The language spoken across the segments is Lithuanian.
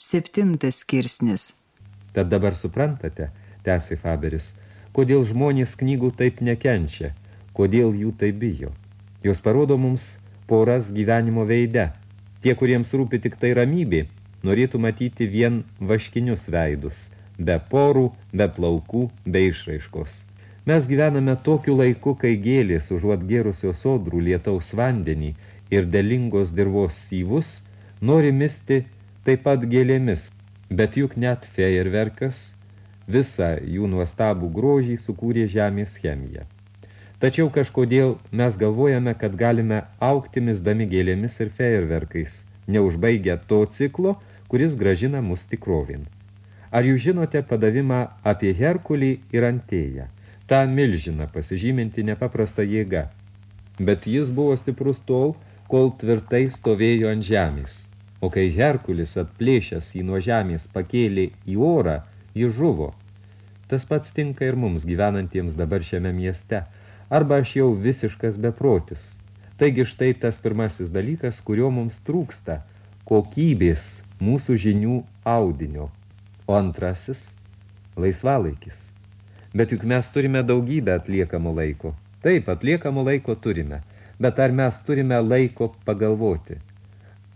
Septintas skirsnis. Tad dabar suprantate, tęsė Faberis, kodėl žmonės knygų taip nekenčia, kodėl jų taip bijo. Jos parodo mums poras gyvenimo veide. Tie, kuriems rūpi tik tai ramybė, norėtų matyti vien vaškinius veidus, be porų, be plaukų, be išraiškos. Mes gyvename tokiu laiku, kai gėlės užuot gerusios sodrų lietaus vandenį ir delingos dirvos syvus, nori misti taip pat gėlėmis, bet juk net fejerverkas visą jų nuostabų grožį sukūrė žemės chemiją. Tačiau kažkodėl mes galvojame, kad galime aukti misdami gėlėmis ir fejerverkais, neužbaigę to ciklo, kuris gražina mus tikrovin. Ar jūs žinote padavimą apie Herkulį ir Antėją? Ta milžina pasižyminti nepaprastą jėgą. Bet jis buvo stiprus tol, kol tvirtai stovėjo ant žemės. O kai Herkulis atplėšęs jį nuo žemės pakėlė į orą, jis žuvo. Tas pats tinka ir mums gyvenantiems dabar šiame mieste. Arba aš jau visiškas beprotis. Taigi štai tas pirmasis dalykas, kurio mums trūksta – kokybės mūsų žinių audinio, o antrasis – laisvalaikis. Bet juk mes turime daugybę atliekamų laiko. Taip, atliekamų laiko turime, bet ar mes turime laiko pagalvoti?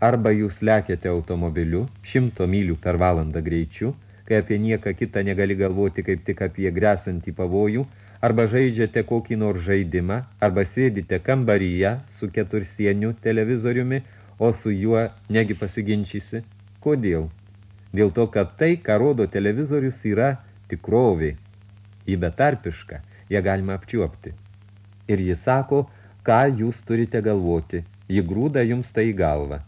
Arba jūs lekiate automobiliu šimto mylių per valandą greičiu, kai apie nieką kitą negali galvoti kaip tik apie grėsantį pavojų, arba žaidžiate kokį nors žaidimą, arba sėdite kambaryje su ketursieniu televizoriumi, o su juo negi pasiginčysi. Kodėl? Dėl to, kad tai, ką rodo televizorius, yra tikrovė. Ji betarpiška, ją galima apčiuopti. Ir jis sako, ką jūs turite galvoti, ji grūda jums tai į galvą.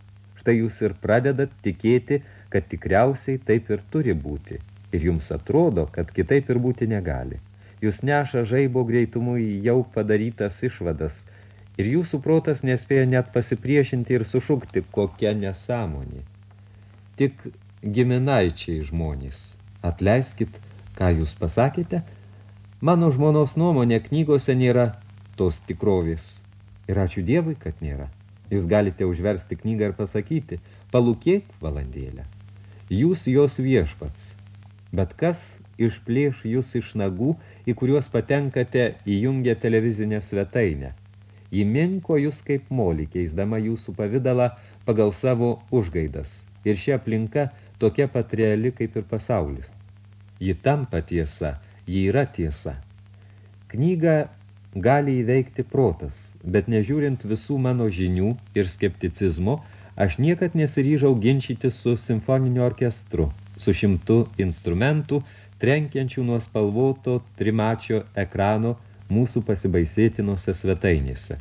Štai jūs ir pradedat tikėti, kad tikriausiai taip ir turi būti. Ir jums atrodo, kad kitaip ir būti negali. Jūs neša žaibo greitumu į jau padarytas išvadas. Ir jūsų protas nespėja net pasipriešinti ir sušukti, kokia nesąmonė tik giminaičiai žmonės. Atleiskit, ką jūs pasakėte? Mano žmonos nuomonė knygose nėra tos tikrovės. Ir ačiū Dievui, kad nėra. Jūs galite užversti knygą ir pasakyti, palūkėk valandėlę. Jūs jos viešpats. Bet kas išplėš jūs iš nagų, į kuriuos patenkate įjungę televizinę svetainę. Įminko jūs kaip molį, keisdama jūsų pavidalą pagal savo užgaidas ir ši aplinka tokia pat reali kaip ir pasaulis. Ji tampa tiesa, ji yra tiesa. Knygą gali įveikti protas, bet nežiūrint visų mano žinių ir skepticizmo, aš niekad nesiryžau ginčyti su simfoniniu orkestru, su šimtu instrumentų, trenkiančių nuo spalvoto trimačio ekrano mūsų pasibaisėtinose svetainėse.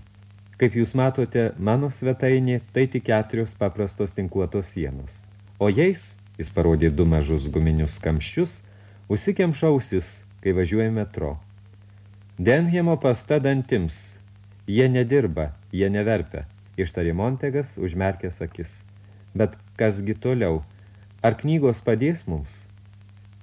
Kaip jūs matote, mano svetainė tai tik keturios paprastos tinkuotos sienos. O jais, jis parodė du mažus guminius kamščius, užsikemšausis, kai važiuoja metro. Denhemo pasta dantims. Jie nedirba, jie neverpia, ištarė Montegas, užmerkęs akis. Bet kasgi toliau? Ar knygos padės mums?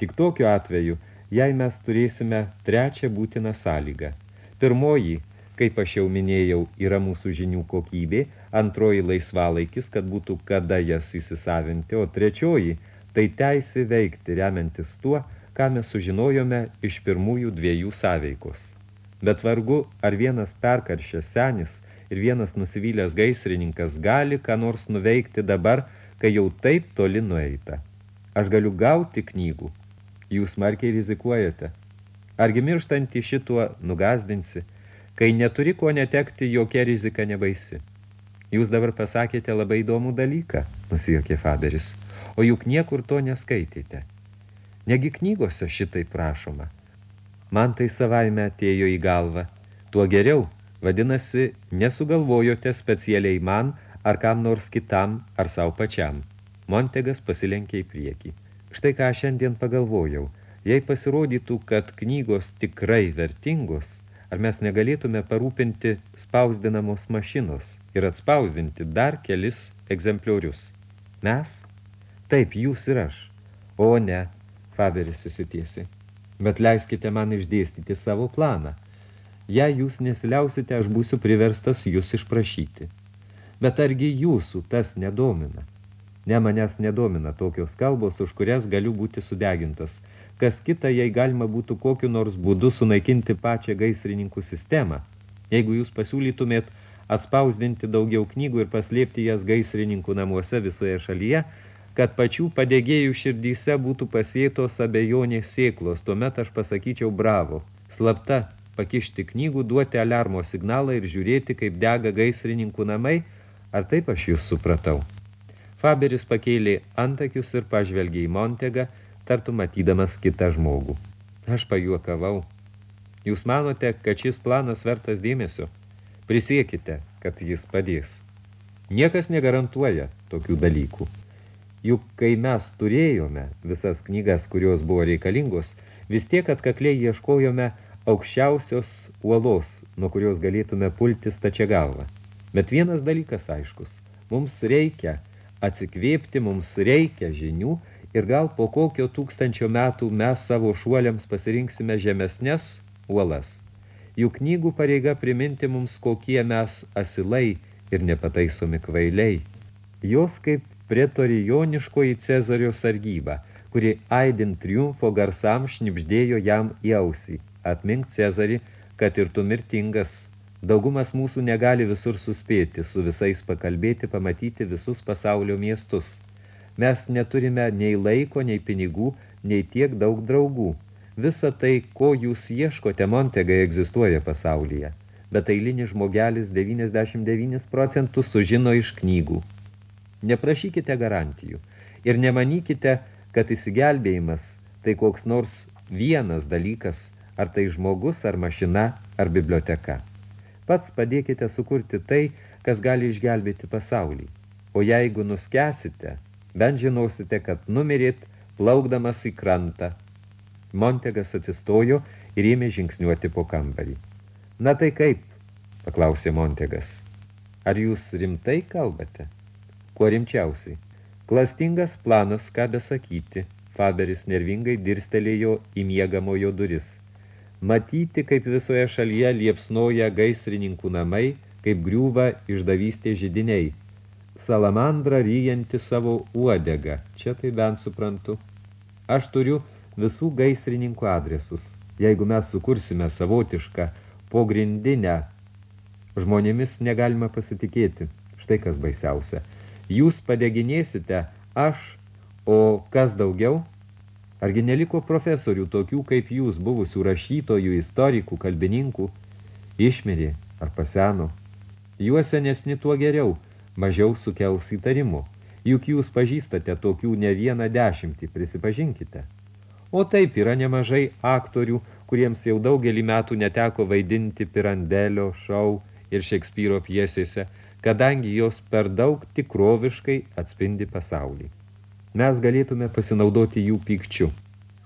Tik tokiu atveju, jei mes turėsime trečią būtiną sąlygą. Pirmoji – Kaip aš jau minėjau, yra mūsų žinių kokybė, antroji laisvalaikis, kad būtų kada jas įsisavinti, o trečioji – tai teisė veikti, remiantis tuo, ką mes sužinojome iš pirmųjų dviejų sąveikos. Bet vargu, ar vienas perkaršęs senis ir vienas nusivylęs gaisrininkas gali ką nors nuveikti dabar, kai jau taip toli nueita. Aš galiu gauti knygų. Jūs smarkiai rizikuojate. Argi mirštantį šituo nugazdinsi – Kai neturi ko netekti, jokia rizika nebaisi. Jūs dabar pasakėte labai įdomų dalyką, nusijokė Faberis, o juk niekur to neskaitėte. Negi knygose šitai prašoma. Man tai savaime atėjo į galvą. Tuo geriau, vadinasi, nesugalvojote specialiai man ar kam nors kitam ar savo pačiam. Montegas pasilenkė į priekį. Štai ką šiandien pagalvojau. Jei pasirodytų, kad knygos tikrai vertingos, ar mes negalėtume parūpinti spausdinamos mašinos ir atspausdinti dar kelis egzempliorius. Mes? Taip, jūs ir aš. O ne, Faberis susitiesi. Bet leiskite man išdėstyti savo planą. Jei jūs nesiliausite, aš būsiu priverstas jūs išprašyti. Bet argi jūsų tas nedomina? Ne manęs nedomina tokios kalbos, už kurias galiu būti sudegintas. Kas kita, jei galima būtų kokiu nors būdu sunaikinti pačią gaisrininkų sistemą. Jeigu jūs pasiūlytumėt atspausdinti daugiau knygų ir paslėpti jas gaisrininkų namuose visoje šalyje, kad pačių padėgėjų širdyse būtų pasėtos abejonės sėklos, tuomet aš pasakyčiau bravo. Slapta pakišti knygų, duoti alarmo signalą ir žiūrėti, kaip dega gaisrininkų namai, ar taip aš jūs supratau? Faberis pakėlė antakius ir pažvelgė į Montegą, tartų matydamas kitą žmogų. Aš pajuokavau. Jūs manote, kad šis planas vertas dėmesio? Prisiekite, kad jis padės. Niekas negarantuoja tokių dalykų. Juk kai mes turėjome visas knygas, kurios buvo reikalingos, vis tiek atkakliai ieškojome aukščiausios uolos, nuo kurios galėtume pulti stačia galvą. Bet vienas dalykas aiškus. Mums reikia – atsikvėpti mums reikia žinių ir gal po kokio tūkstančio metų mes savo šuoliams pasirinksime žemesnes uolas. Jų knygų pareiga priminti mums, kokie mes asilai ir nepataisomi kvailiai. Jos kaip pretorijoniškoji Cezario sargyba, kuri aidint triumfo garsam šnipždėjo jam į ausį. Atmink Cezarį, kad ir tu mirtingas Daugumas mūsų negali visur suspėti, su visais pakalbėti, pamatyti visus pasaulio miestus. Mes neturime nei laiko, nei pinigų, nei tiek daug draugų. Visa tai, ko jūs ieškote, Montegai egzistuoja pasaulyje. Bet eilinis žmogelis 99 procentų sužino iš knygų. Neprašykite garantijų ir nemanykite, kad įsigelbėjimas tai koks nors vienas dalykas, ar tai žmogus, ar mašina, ar biblioteka. Pats padėkite sukurti tai, kas gali išgelbėti pasaulį. O jeigu nuskesite, bent žinosite, kad numirėt, plaukdamas į krantą. Montegas atsistojo ir ėmė žingsniuoti po kambarį. Na tai kaip? paklausė Montegas. Ar jūs rimtai kalbate? Kuo rimčiausiai? Klastingas planas, ką besakyti. Faberis nervingai dirstelėjo į miegamojo duris. Matyti, kaip visoje šalyje liepsnoja gaisrininkų namai, kaip griūva išdavystė žydiniai. Salamandra ryjanti savo uodegą, čia tai bent suprantu. Aš turiu visų gaisrininkų adresus. Jeigu mes sukursime savotišką pogrindinę, žmonėmis negalima pasitikėti. Štai kas baisiausia. Jūs padeginėsite, aš, o kas daugiau – Argi neliko profesorių, tokių kaip jūs, buvusių rašytojų, istorikų, kalbininkų, išmirė ar paseno? Juos senesni tuo geriau, mažiau sukels įtarimų. Juk jūs pažįstate tokių ne vieną dešimtį, prisipažinkite. O taip yra nemažai aktorių, kuriems jau daugelį metų neteko vaidinti Pirandelio šou ir Šekspyro pjesėse, kadangi jos per daug tikroviškai atspindi pasaulį mes galėtume pasinaudoti jų pykčiu,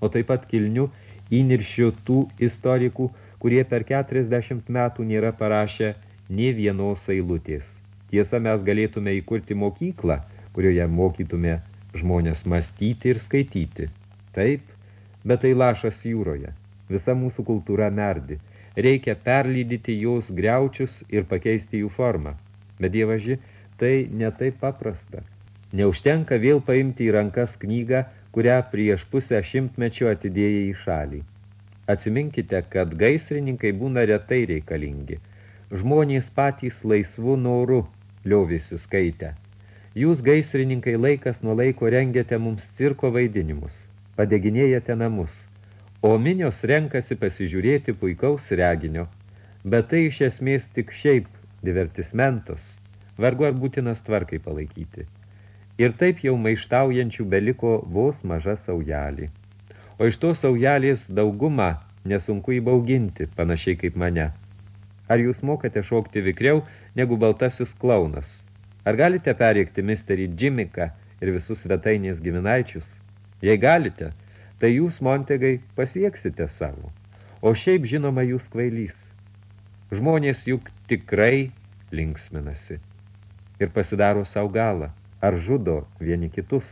o taip pat kilniu įniršiu tų istorikų, kurie per 40 metų nėra parašę nie vienos eilutės. Tiesa, mes galėtume įkurti mokyklą, kurioje mokytume žmonės mąstyti ir skaityti. Taip, bet tai lašas jūroje. Visa mūsų kultūra merdi. Reikia perlydyti jos greučius ir pakeisti jų formą. Bet dievaži, tai netaip paprasta. Neužtenka vėl paimti į rankas knygą, kurią prieš pusę šimtmečio atidėjai į šalį. Atsiminkite, kad gaisrininkai būna retai reikalingi. Žmonės patys laisvų norų liovėsi skaitę. Jūs, gaisrininkai, laikas nuo laiko rengiate mums cirko vaidinimus, padeginėjate namus, o minios renkasi pasižiūrėti puikaus reginio, bet tai iš esmės tik šiaip divertismentos, vargu ar būtinas tvarkai palaikyti ir taip jau maištaujančių beliko vos maža saujelį. O iš tos saujelės daugumą nesunku įbauginti, panašiai kaip mane. Ar jūs mokate šokti vikriau negu baltasis klaunas? Ar galite perėkti misterį Džimiką ir visus svetainės giminaičius? Jei galite, tai jūs, Montegai, pasieksite savo. O šiaip žinoma jūs kvailys. Žmonės juk tikrai linksminasi ir pasidaro savo galą ar žudo vieni kitus.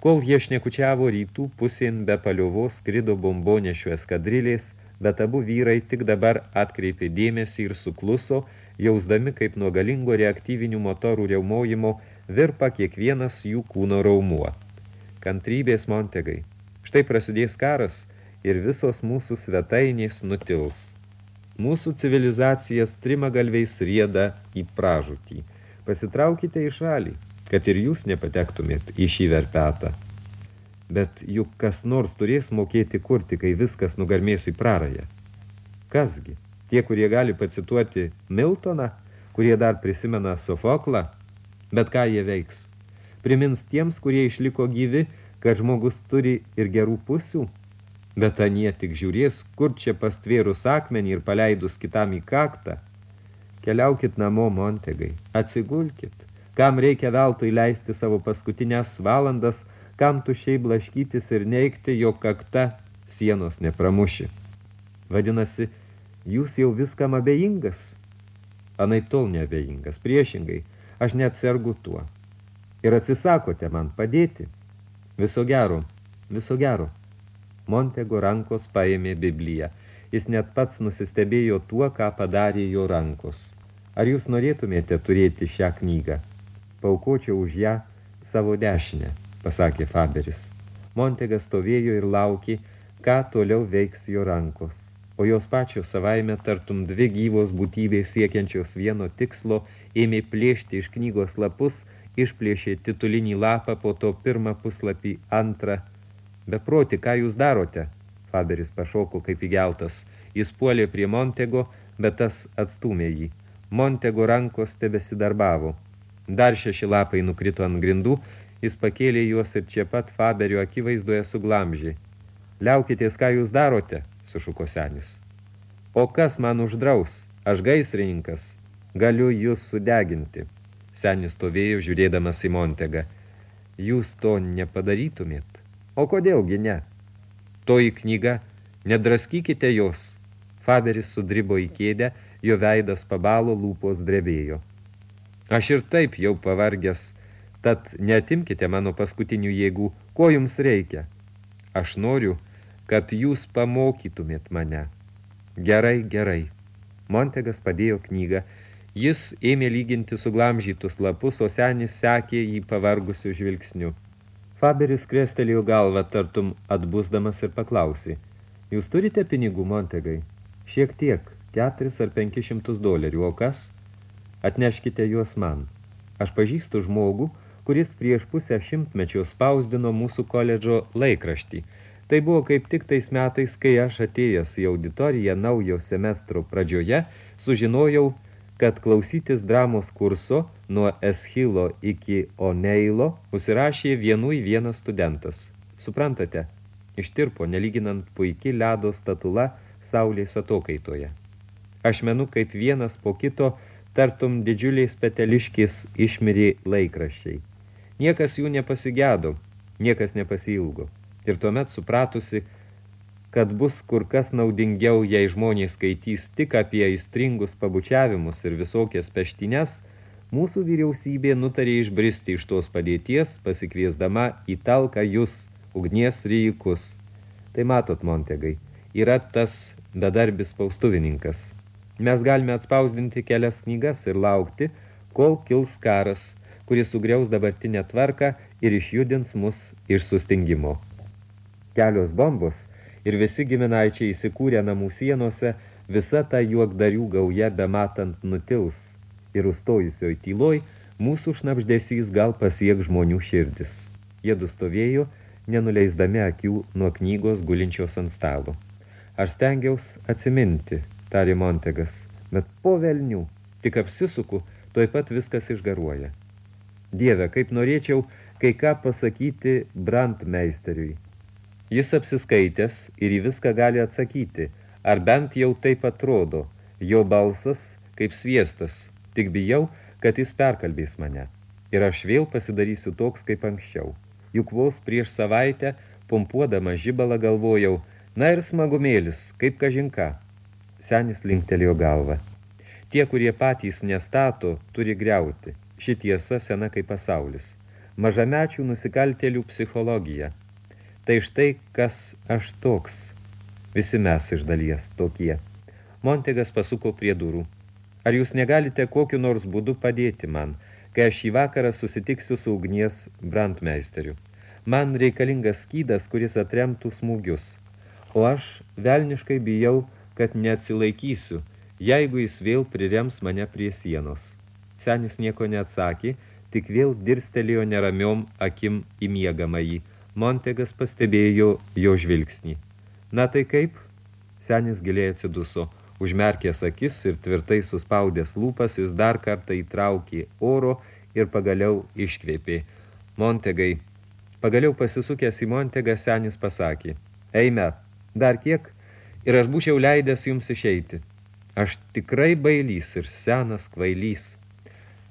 Kol jie šnekučiavo rytų pusėn be paliovos skrido bombonešių eskadrilės, bet abu vyrai tik dabar atkreipė dėmesį ir sukluso, jausdami kaip nuo galingo reaktyvinių motorų reumojimo virpa kiekvienas jų kūno raumuo. Kantrybės Montegai. Štai prasidės karas ir visos mūsų svetainės nutils. Mūsų civilizacijas trima galviais rieda į pražutį. Pasitraukite į šalį, kad ir jūs nepatektumėt į šį verpetą. Bet juk kas nors turės mokėti kurti, kai viskas nugarmės į prarąją. Kasgi? Tie, kurie gali pacituoti Miltoną, kurie dar prisimena Sofoklą, bet ką jie veiks? Primins tiems, kurie išliko gyvi, kad žmogus turi ir gerų pusių, bet anie tik žiūrės, kur čia pastvėrus akmenį ir paleidus kitam į kaktą. Keliaukit namo, Montegai, atsigulkit, kam reikia veltui leisti savo paskutinės valandas, kam tušiai blaškytis ir neikti, jo kakta sienos nepramuši. Vadinasi, jūs jau viskam abejingas? Anaip tol neabejingas, priešingai, aš net sergu tuo. Ir atsisakote man padėti. Viso gero, viso gero. Montego rankos paėmė Bibliją. Jis net pats nusistebėjo tuo, ką padarė jo rankos. Ar jūs norėtumėte turėti šią knygą? Paukočiau už ją savo dešinę, pasakė Faberis. Montegas stovėjo ir laukė, ką toliau veiks jo rankos. O jos pačios savaime tartum dvi gyvos būtybės siekiančios vieno tikslo ėmė plėšti iš knygos lapus – išplėšė titulinį lapą, po to pirmą puslapį, antrą. Beproti, ką jūs darote? Faberis pašoko kaip įgeltas. Jis puolė prie Montego, bet tas atstumė jį. Montego rankos tebesidarbavo. Dar šeši lapai nukrito ant grindų, jis pakėlė juos ir čia pat Faberio akivaizdoje suglamžė. Liaukitės, ką jūs darote, sušuko senis. O kas man uždraus? Aš gaisrininkas. Galiu jūs sudeginti. Senis stovėjo žiūrėdamas į Montegą. Jūs to nepadarytumėt. O kodėlgi ne? Toji knyga, nedraskykite jos. Faberis sudribo į kėdę, jo veidas pabalo, lūpos drebėjo. Aš ir taip jau pavargęs, tad neatimkite mano paskutinių jėgų, ko jums reikia. Aš noriu, kad jūs pamokytumėt mane. Gerai, gerai. Montegas padėjo knygą, Jis ėmė lyginti suglamžytus lapus, o senis sekė jį pavargusiu žvilgsniu. Faberis krestelėjo galvą tartum atbusdamas ir paklausė. Jūs turite pinigų, Montegai? Šiek tiek, keturis ar penkis šimtus dolerių, o kas? Atneškite juos man. Aš pažįstu žmogų, kuris prieš pusę šimtmečio spausdino mūsų koledžo laikraštį. Tai buvo kaip tik tais metais, kai aš atėjęs į auditoriją naujo semestro pradžioje, sužinojau, kad klausytis dramos kurso nuo Eschilo iki Oneilo užsirašė vienų į vieną studentas. Suprantate, ištirpo nelyginant puiki ledo statula saulės atokaitoje. Aš menu kaip vienas po kito tartum didžiuliais peteliškis išmirė laikraščiai. Niekas jų nepasigedo, niekas nepasilgo. Ir tuomet supratusi, kad bus kur kas naudingiau, jei žmonės skaitys tik apie aistringus pabučiavimus ir visokias peštines, mūsų vyriausybė nutarė išbristi iš tos padėties, pasikviesdama į talką jūs, ugnies ryjikus. Tai matot, Montegai, yra tas bedarbis spaustuvininkas. Mes galime atspausdinti kelias knygas ir laukti, kol kils karas, kuris sugriaus dabartinę tvarką ir išjudins mus iš sustingimo. Kelios bombos ir visi giminaičiai įsikūrė namų sienose, visa ta juokdarių gauja bematant nutils. Ir užstojusioj tyloj, mūsų šnapždesys gal pasiek žmonių širdis. Jie dustovėjo, nenuleisdami akių nuo knygos gulinčios ant stalo. Aš stengiaus atsiminti, tarė Montegas, bet po velnių, tik apsisuku, toj pat viskas išgaruoja. Dieve, kaip norėčiau kai ką pasakyti brandmeisteriui, Jis apsiskaitęs ir į viską gali atsakyti, ar bent jau taip atrodo, jo balsas kaip sviestas, tik bijau, kad jis perkalbės mane. Ir aš vėl pasidarysiu toks kaip anksčiau. Juk vos prieš savaitę, pumpuodama žibalą, galvojau, na ir smagumėlis, kaip kažinka. Senis linktelėjo galvą. Tie, kurie patys nestato, turi griauti. Ši tiesa sena kaip pasaulis. Mažamečių nusikaltėlių psichologija – Tai štai kas aš toks. Visi mes iš dalies tokie. Montegas pasuko prie durų. Ar jūs negalite kokiu nors būdu padėti man, kai aš šį vakarą susitiksiu su ugnies brandmeisteriu. Man reikalingas skydas, kuris atremtų smūgius. O aš velniškai bijau, kad neatsilaikysiu, jeigu jis vėl prirems mane prie sienos. Senis nieko neatsakė, tik vėl dirstelėjo neramiom akim į miegamąjį. Montegas pastebėjo jo žvilgsnį. Na tai kaip? Senis giliai atsiduso. Užmerkęs akis ir tvirtai suspaudęs lūpas, jis dar kartą įtraukė oro ir pagaliau iškvėpė. Montegai, Pagaliau pasisukęs į Montegą senis pasakė, eime, dar kiek, ir aš būčiau leidęs jums išeiti. Aš tikrai bailys ir senas kvailys.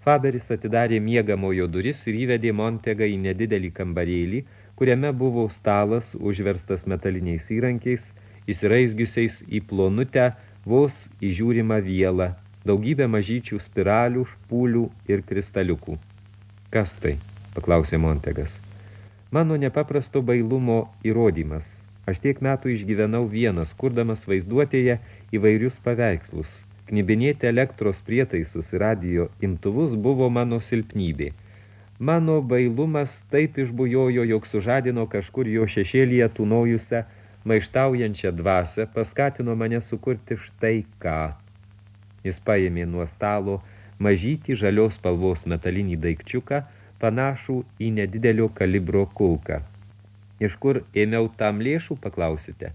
Faberis atidarė miegamojo duris ir įvedė Montegą į nedidelį kambarėlį, kuriame buvo stalas užverstas metaliniais įrankiais, įsiraizgiusiais į plonutę vos įžiūrimą vielą, daugybę mažyčių spiralių, špūlių ir kristaliukų. Kas tai? paklausė Montegas. Mano nepaprasto bailumo įrodymas. Aš tiek metų išgyvenau vienas, kurdamas vaizduotėje įvairius paveikslus. Knibinėti elektros prietaisus ir radio imtuvus buvo mano silpnybė. Mano bailumas taip išbujojo, jog sužadino kažkur jo šešėlyje tūnojusią, maištaujančią dvasę, paskatino mane sukurti štai ką. Jis paėmė nuo stalo mažytį žalios spalvos metalinį daikčiuką, panašų į nedidelio kalibro kulką. Iš kur ėmiau tam lėšų, paklausite?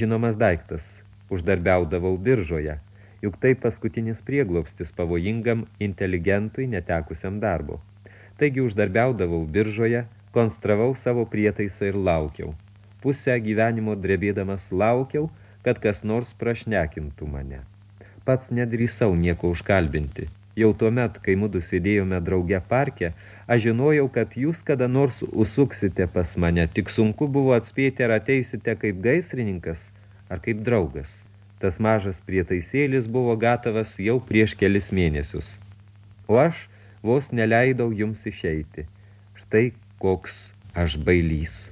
Žinomas daiktas, uždarbiaudavau biržoje, juk tai paskutinis prieglobstis pavojingam inteligentui netekusiam darbo. Taigi uždarbiaudavau biržoje, konstravau savo prietaisą ir laukiau. Pusę gyvenimo drebėdamas laukiau, kad kas nors prašnekintų mane. Pats nedrįsau nieko užkalbinti. Jau tuomet, kai mudu sėdėjome drauge parke, Aš žinojau, kad jūs kada nors užsuksite pas mane, tik sunku buvo atspėti, ar ateisite kaip gaisrininkas, ar kaip draugas. Tas mažas prietaisėlis buvo gatavas jau prieš kelis mėnesius. O aš vos neleidau jums išeiti. Štai koks aš bailys.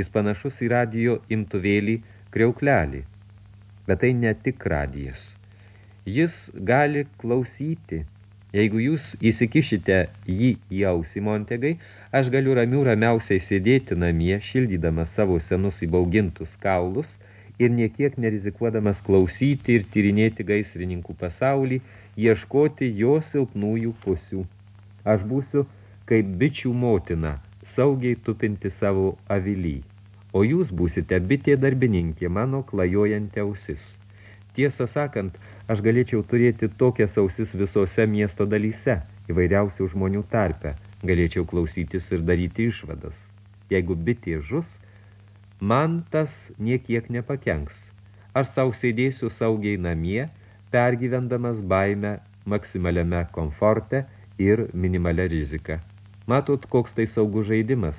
Jis panašus į radio imtuvėlį kriauklelį. Bet tai ne tik radijas. Jis gali klausyti – Jeigu jūs įsikišite jį į ausį Montegai, aš galiu ramių ramiausiai sėdėti namie, šildydamas savo senus įbaugintus kaulus ir niekiek nerizikuodamas klausyti ir tyrinėti gaisrininkų pasaulį, ieškoti jo silpnųjų pusių. Aš būsiu kaip bičių motina, saugiai tupinti savo avily, o jūs būsite bitė darbininkė, mano klajojanti ausis. Tiesą sakant, aš galėčiau turėti tokias ausis visose miesto dalyse, įvairiausių žmonių tarpe, galėčiau klausytis ir daryti išvadas. Jeigu bitė žus, man tas niekiek nepakenks. Aš savo sėdėsiu saugiai namie, pergyvendamas baimę maksimaliame komforte ir minimalia rizika. Matot, koks tai saugus žaidimas,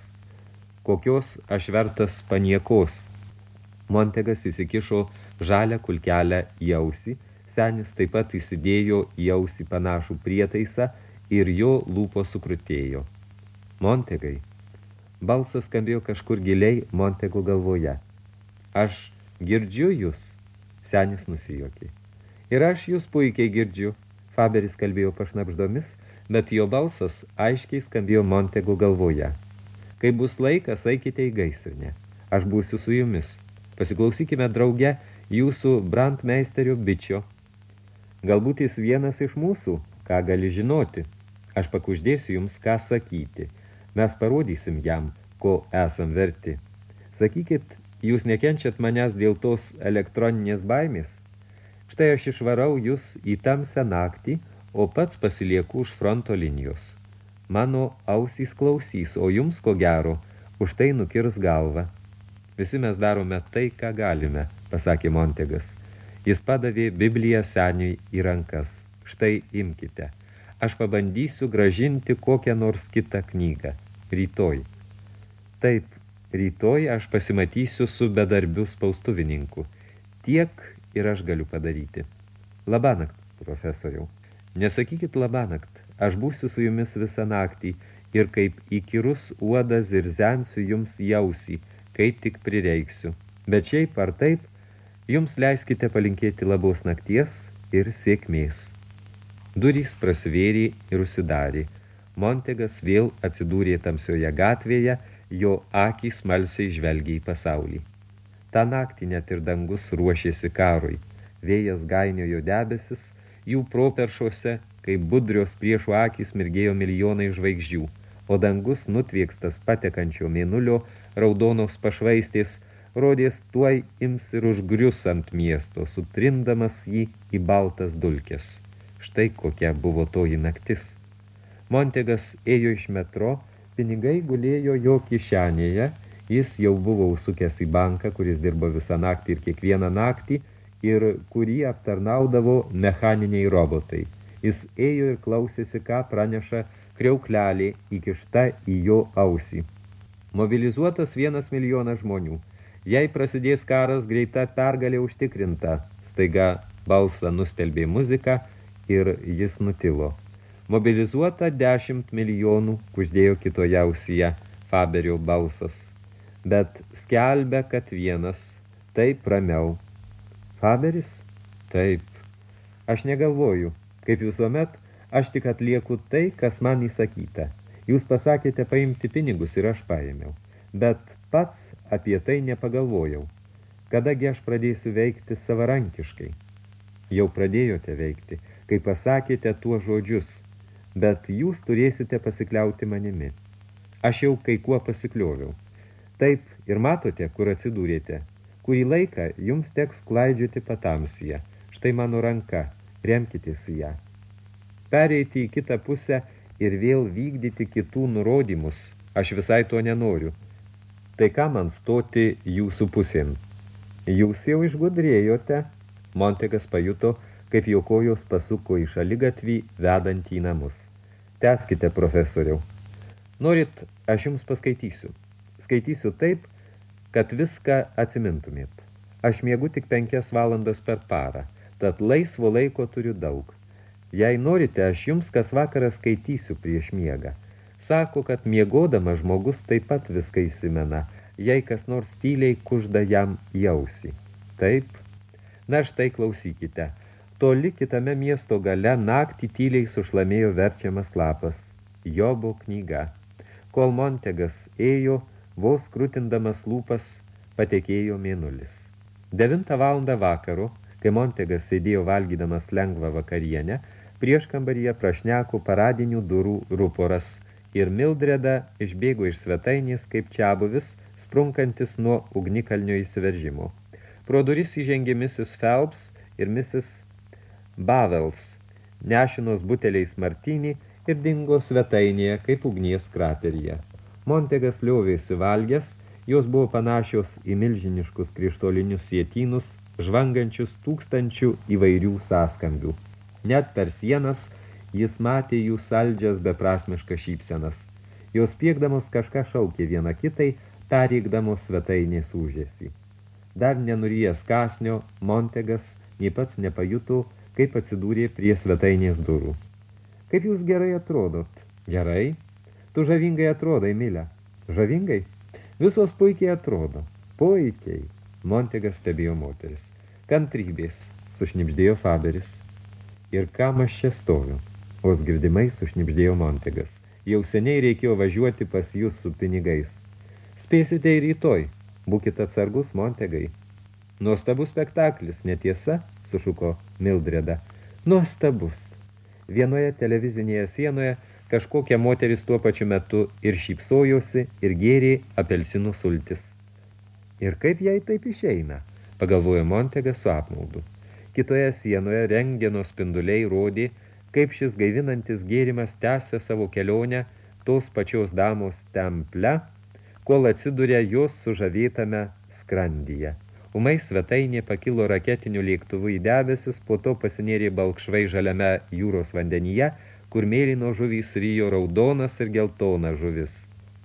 kokios aš vertas paniekos. Montegas įsikišo žalę kulkelę į ausį, senis taip pat įsidėjo į ausį panašų prietaisą ir jo lūpo sukrutėjo. Montegai. Balsas skambėjo kažkur giliai Montego galvoje. Aš girdžiu jūs, senis nusijokė. Ir aš jūs puikiai girdžiu, Faberis kalbėjo pašnapždomis, bet jo balsas aiškiai skambėjo Montego galvoje. Kai bus laikas, eikite į gaisrinę. Aš būsiu su jumis. Pasiklausykime drauge jūsų brandmeisterio bičio. Galbūt jis vienas iš mūsų, ką gali žinoti. Aš pakuždėsiu jums, ką sakyti. Mes parodysim jam, ko esam verti. Sakykit, jūs nekenčiat manęs dėl tos elektroninės baimės? Štai aš išvarau jūs į tamsią naktį, o pats pasilieku už fronto linijos. Mano ausys klausys, o jums, ko gero, už tai nukirs galvą. Visi mes darome tai, ką galime – pasakė Montegas. Jis padavė Bibliją seniui į rankas. Štai imkite. Aš pabandysiu gražinti kokią nors kitą knygą. Rytoj. Taip, rytoj aš pasimatysiu su bedarbiu spaustuvininku. Tiek ir aš galiu padaryti. Labanakt, profesoriau. Nesakykit labanakt, aš būsiu su jumis visą naktį ir kaip įkirus uodas zirzensiu jums jausį, kai tik prireiksiu. Bet šiaip ar taip, Jums leiskite palinkėti labos nakties ir sėkmės. Durys prasvėrė ir užsidarė. Montegas vėl atsidūrė tamsioje gatvėje, jo akys smalsiai žvelgia į pasaulį. Ta naktį net ir dangus ruošėsi karui. Vėjas gainiojo debesis, jų properšuose, kaip budrios priešų akys mirgėjo milijonai žvaigždžių, o dangus nutviekstas patekančio mėnulio raudonos pašvaistės, rodės tuoj ims ir užgrius ant miesto, sutrindamas jį į baltas dulkės. Štai kokia buvo toji naktis. Montegas ėjo iš metro, pinigai gulėjo jo kišenėje, jis jau buvo užsukęs į banką, kuris dirbo visą naktį ir kiekvieną naktį, ir kurį aptarnaudavo mechaniniai robotai. Jis ėjo ir klausėsi, ką praneša kriauklelė įkišta į jo ausį. Mobilizuotas vienas milijonas žmonių. Jei prasidės karas, greita pergalė užtikrinta. Staiga balsą nustelbė muzika ir jis nutilo. Mobilizuota dešimt milijonų, kuždėjo kitoje ausyje Faberio balsas. Bet skelbia, kad vienas, taip ramiau. Faberis? Taip. Aš negalvoju, kaip visuomet, aš tik atlieku tai, kas man įsakyta. Jūs pasakėte paimti pinigus ir aš paėmiau. Bet pats apie tai nepagalvojau. Kadagi aš pradėsiu veikti savarankiškai? Jau pradėjote veikti, kai pasakėte tuo žodžius, bet jūs turėsite pasikliauti manimi. Aš jau kai kuo pasiklioviau. Taip ir matote, kur atsidūrėte. Kurį laiką jums teks klaidžioti patamsyje. Štai mano ranka, remkitės į ją. Pereiti į kitą pusę ir vėl vykdyti kitų nurodymus. Aš visai to nenoriu. Tai ką man stoti jūsų pusėn? Jūs jau išgudrėjote. Montegas pajuto, kaip jo kojos pasuko į šaligatvį, vedant į namus. Teskite, profesoriau. Norit, aš jums paskaitysiu. Skaitysiu taip, kad viską atsimintumėt. Aš miegu tik penkias valandas per parą, tad laisvo laiko turiu daug. Jei norite, aš jums kas vakarą skaitysiu prieš miegą. Sako, kad miegodama žmogus taip pat viską įsimena, jei kas nors tyliai kužda jam jausį. Taip? Na štai klausykite. Toli kitame miesto gale naktį tyliai sušlamėjo verčiamas lapas. Jobo knyga. Kol Montegas ėjo, vos krutindamas lūpas, patekėjo mėnulis. Devintą valandą vakaro, kai Montegas sėdėjo valgydamas lengvą vakarienę, prieškambaryje prašneko paradinių durų ruporas ir Mildreda išbėgo iš svetainės kaip čiabuvis, sprunkantis nuo ugnikalnio įsiveržimo. Pro duris įžengė Mrs. Phelps ir Mrs. Bavels, nešinos buteliais martinį ir dingo svetainėje kaip ugnies krateryje. Montegas liovėsi valgęs, jos buvo panašios į milžiniškus krištolinius sietynus, žvangančius tūkstančių įvairių sąskambių. Net per sienas jis matė jų saldžias beprasmiškas šypsenas. Jos piekdamos kažką šaukė viena kitai, perėkdamos svetainės užėsį. Dar nenurijęs kasnio, Montegas nei pats nepajuto, kaip atsidūrė prie svetainės durų. Kaip jūs gerai atrodot? Gerai? Tu žavingai atrodai, Milė. Žavingai? Visos puikiai atrodo. Puikiai. Montegas stebėjo moteris. Kantrybės, sušnipždėjo Faberis. Ir kam aš čia stoviu? Vos girdimai sušnipždėjo Montegas. Jau seniai reikėjo važiuoti pas jūs su pinigais. Spėsite ir rytoj. Būkit atsargus, Montegai. Nuostabus spektaklis, netiesa? Sušuko Mildreda. Nuostabus. Vienoje televizinėje sienoje kažkokia moteris tuo pačiu metu ir šypsojosi, ir gėrė apelsinų sultis. Ir kaip jai taip išeina, pagalvojo Montegas su apmaudu. Kitoje sienoje rengeno spinduliai rodė, kaip šis gaivinantis gėrimas tęsia savo kelionę tos pačios damos temple, kol atsiduria jos sužavėtame skrandyje. Umai svetainė pakilo raketinių lėktuvų į debesis, po to pasinėrė balkšvai žaliame jūros vandenyje, kur mėlyno žuvys ryjo raudonas ir geltona žuvis.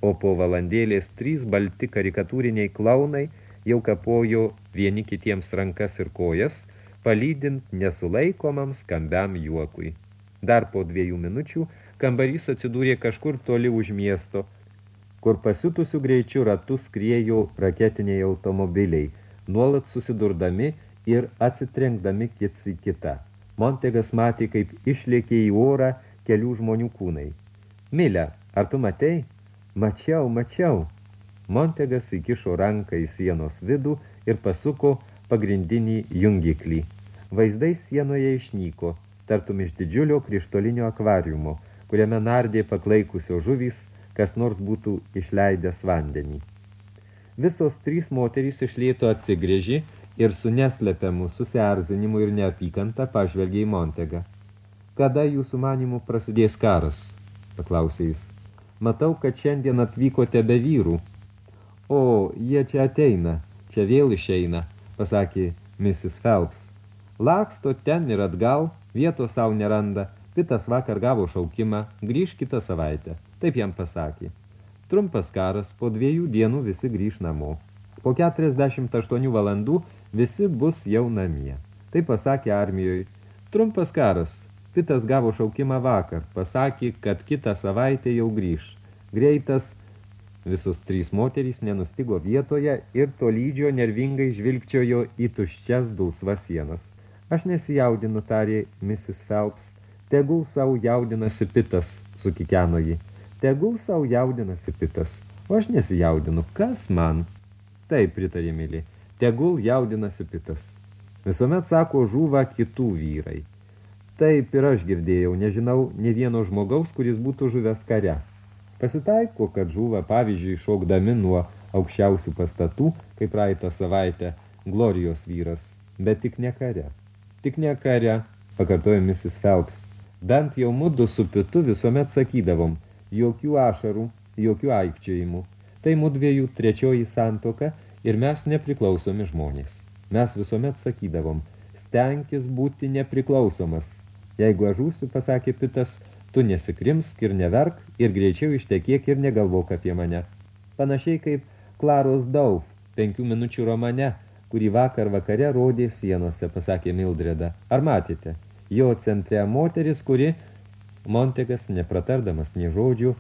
O po valandėlės trys balti karikatūriniai klaunai jau kapojo vieni kitiems rankas ir kojas – palydint nesulaikomam skambiam juokui. Dar po dviejų minučių kambarys atsidūrė kažkur toli už miesto, kur pasiutusių greičių ratus skriejo raketiniai automobiliai, nuolat susidurdami ir atsitrenkdami kits į kitą. Montegas matė, kaip išlėkė į orą kelių žmonių kūnai. Milė, ar tu matei? Mačiau, mačiau. Montegas įkišo ranką į sienos vidų ir pasuko pagrindinį jungiklį. Vaizdai sienoje išnyko, tartum iš didžiulio krištolinio akvariumo, kuriame nardė paklaikusio žuvys, kas nors būtų išleidęs vandenį. Visos trys moterys iš lėto atsigrėži ir su neslepiamu susierzinimu ir neapykanta pažvelgė į Montegą. Kada jūsų manimų prasidės karas? paklausė jis. Matau, kad šiandien atvykote be vyrų. O, jie čia ateina, čia vėl išeina, pasakė Mrs. Phelps. Laksto ten ir atgal, vietos savo neranda, Pitas vakar gavo šaukimą, grįž kitą savaitę. Taip jam pasakė. Trumpas karas, po dviejų dienų visi grįž namo. Po 48 valandų visi bus jau namie. Tai pasakė armijoje. Trumpas karas. Pitas gavo šaukimą vakar. Pasakė, kad kitą savaitę jau grįž. Greitas Visos trys moterys nenustigo vietoje ir tolydžio nervingai žvilgčiojo į tuščias dulsvas sienas. Aš nesijaudinu, tarė Mrs. Phelps. Tegul savo jaudinasi pitas, sukikeno ji. Tegul savo jaudinasi pitas, o aš nesijaudinu. Kas man? Taip, pritarė Mili. Tegul jaudinasi pitas. Visuomet sako žūva kitų vyrai. Taip ir aš girdėjau, nežinau ne vieno žmogaus, kuris būtų žuvęs kare. Pasitaiko, kad žūva, pavyzdžiui, šokdami nuo aukščiausių pastatų, kaip praeitą savaitę, glorijos vyras, bet tik ne kare. Tik ne kare, pakartojo Mrs. Phelps. Bent jau mudu su pitu visuomet sakydavom, jokių ašarų, jokių aikčiojimų. Tai mudviejų trečioji santoka ir mes nepriklausomi žmonės. Mes visuomet sakydavom, stenkis būti nepriklausomas. Jeigu aš žūsiu, pasakė pitas, tu nesikrimsk ir neverk ir greičiau ištekėk ir negalvok apie mane. Panašiai kaip Klaros Dauf, penkių minučių romane, kurį vakar vakare rodė sienose, pasakė Mildreda. Ar matėte? jo centre moteris, kuri, Montegas, nepratardamas nie žodžių,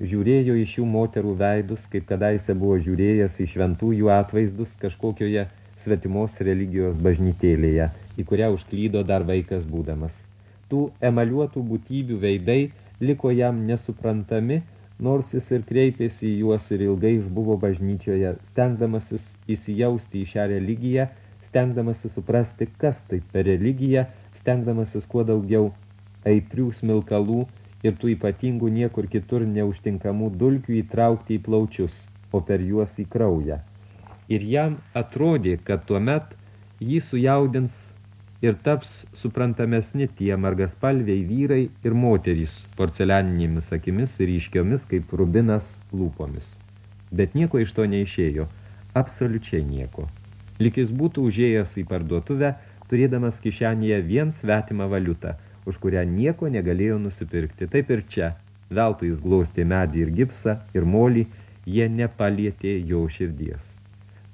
žiūrėjo į šių moterų veidus, kaip kadaise buvo žiūrėjęs į šventųjų atvaizdus kažkokioje svetimos religijos bažnytėlėje, į kurią užklydo dar vaikas būdamas. Tų emaliuotų būtybių veidai liko jam nesuprantami, nors jis ir kreipėsi į juos ir ilgai išbuvo bažnyčioje, stengdamasis įsijausti į šią religiją, stengdamasis suprasti, kas tai per religiją, stengdamasis kuo daugiau aitrių smilkalų ir tų ypatingų niekur kitur neužtinkamų dulkių įtraukti į plaučius, o per juos į kraują. Ir jam atrodė, kad tuomet jį sujaudins ir taps suprantamesni tie margaspalviai vyrai ir moterys porcelianinėmis akimis ir iškiomis kaip rubinas lūpomis. Bet nieko iš to neišėjo, absoliučiai nieko. Likis būtų užėjęs į parduotuvę, turėdamas kišenėje vien svetimą valiutą, už kurią nieko negalėjo nusipirkti. Taip ir čia, veltui jis glaustė medį ir gipsą ir molį, jie nepalietė jo širdies.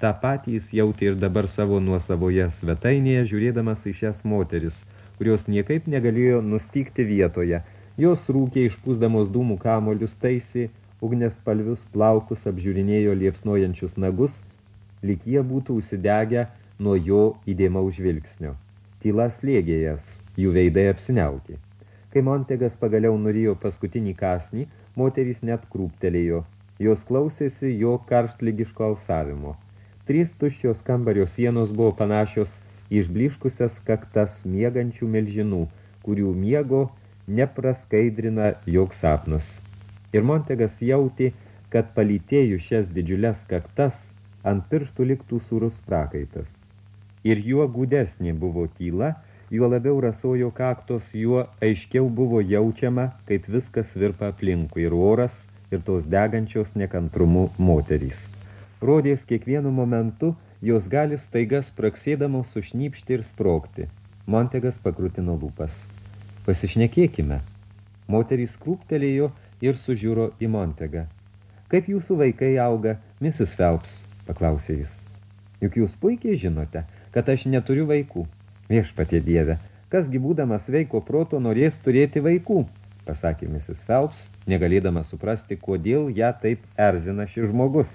Ta patį jis jautė ir dabar savo nuosavoje svetainėje, žiūrėdamas į šias moteris, kurios niekaip negalėjo nustykti vietoje. Jos rūkė išpūsdamos dūmų kamolius taisi, ugnes spalvius plaukus apžiūrinėjo liepsnojančius nagus, lyg jie būtų užsidegę nuo jo įdėmaus žvilgsnio. Tyla slėgėjas, jų veidai apsiniaukė. Kai Montegas pagaliau nurijo paskutinį kasnį, moterys net krūptelėjo. Jos klausėsi jo karštlygiško alsavimo. Trys tuščios kambario sienos buvo panašios išbliškusias kaktas miegančių milžinų, kurių miego nepraskaidrina jog sapnus. Ir Montegas jautė, kad palytėjų šias didžiulės kaktas ant pirštų liktų surus prakaitas ir juo gudesnė buvo tyla, juo labiau rasojo kaktos, juo aiškiau buvo jaučiama, kaip viskas virpa aplinkui ir oras, ir tos degančios nekantrumu moterys. Rodės kiekvienu momentu, jos gali staigas praksėdamos sušnypšti ir sprokti. Montegas pakrutino lūpas. Pasišnekėkime. Moterys krūptelėjo ir sužiūro į Montegą. Kaip jūsų vaikai auga, Mrs. Phelps, paklausė jis. Juk jūs puikiai žinote, kad aš neturiu vaikų. Viešpatie dieve, kasgi būdamas veiko proto norės turėti vaikų, pasakė Mrs. Phelps, negalėdama suprasti, kodėl ją taip erzina šis žmogus.